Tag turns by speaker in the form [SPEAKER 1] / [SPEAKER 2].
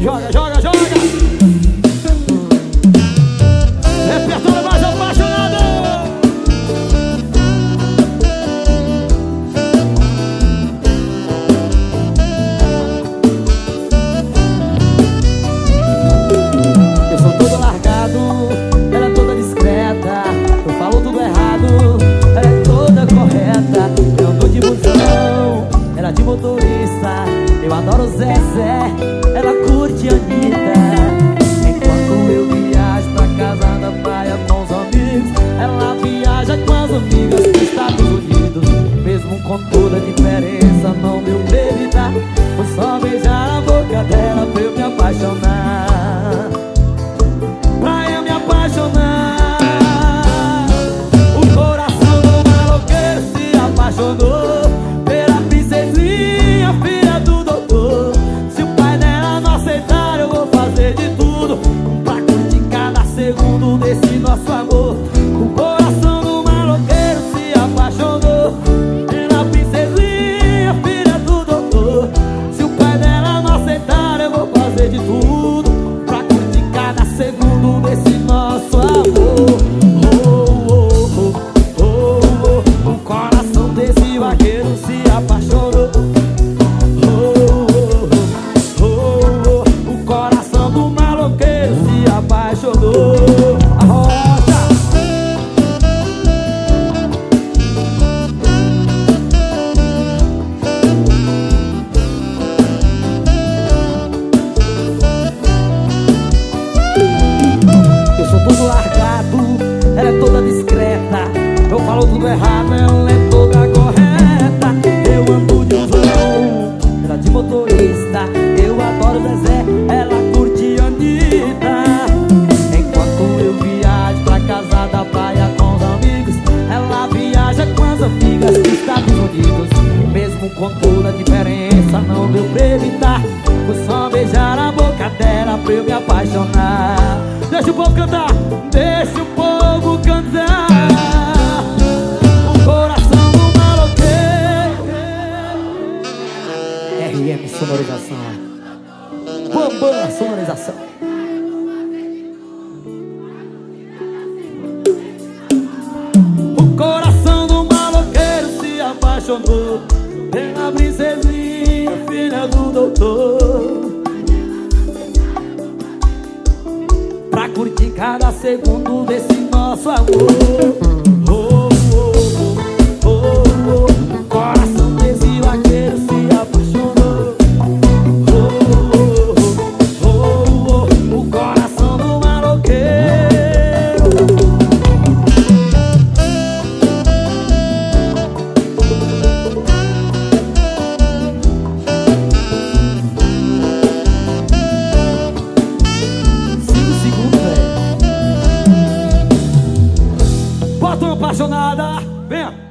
[SPEAKER 1] Joga, joga, joga. Repertório mais apaixonado. Eu sou todo largado, ela é toda discreta. Eu falo tudo errado, ela é toda correta. Eu ando de busão, ela é de motorista. Eu adoro Zezé, dela pra eu me apaixonar. Pra eu me apaixonar. O coração do maloqueiro se apaixonou pela princesinha, filha do doutor. Se o pai dela não aceitar, eu vou fazer de tudo pra curtir cada segundo desse nosso amor. Toda discreta. Eu falo tudo errado, ela é toda correta. Eu ando de usão, ela de motorista. Eu adoro Zezé, ela curte Anitta. Enquanto eu viajo pra casa da praia com os amigos, ela viaja com as amigas dos Estados Unidos. Mesmo com toda a diferença, não deu pra evitar. Foi só beijar a boca dela pra eu me apaixonar. Deixa o povo cantar, RM Sonorização. Bambam Sonorização. O coração do maloqueiro se apaixonou pela princesinha, filha do doutor. Pra curtir cada segundo desse nosso amor. Apaixonada. Venha.